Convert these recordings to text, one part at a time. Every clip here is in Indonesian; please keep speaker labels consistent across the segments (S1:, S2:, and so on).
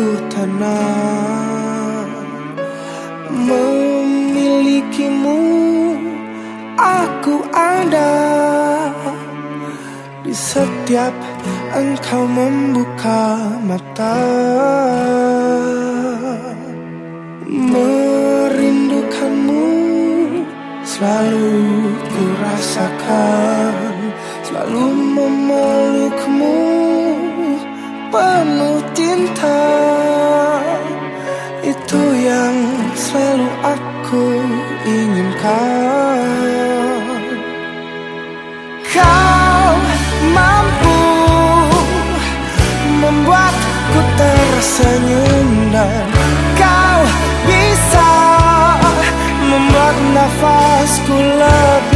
S1: aku tenang Memilikimu aku ada. Di setiap engkau membuka mata. Merindukanmu selalu ku rasakan Selalu memelukmu inginkan Kau mampu membuatku tersenyum dan Kau bisa membuat nafasku lebih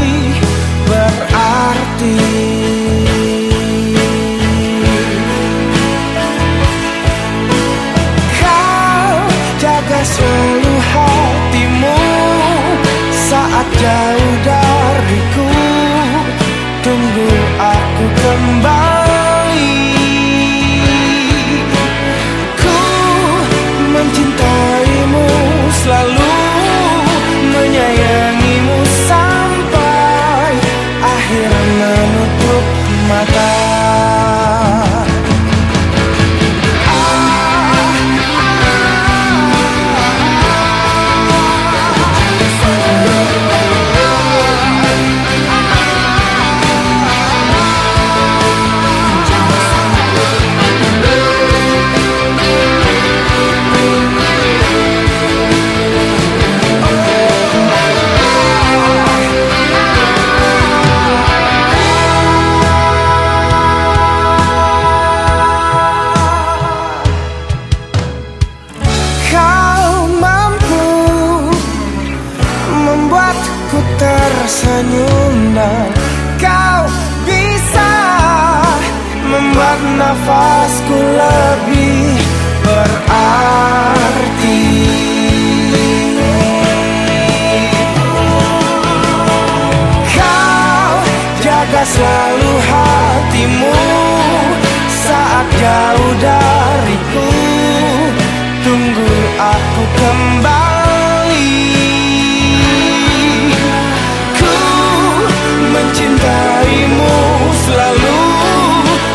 S1: selalu tersenyum dan kau bisa membuat nafasku lebih berarti. Kau jaga selalu hatimu saat jauh dariku. Tunggu aku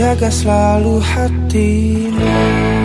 S1: jaga selalu hatimu.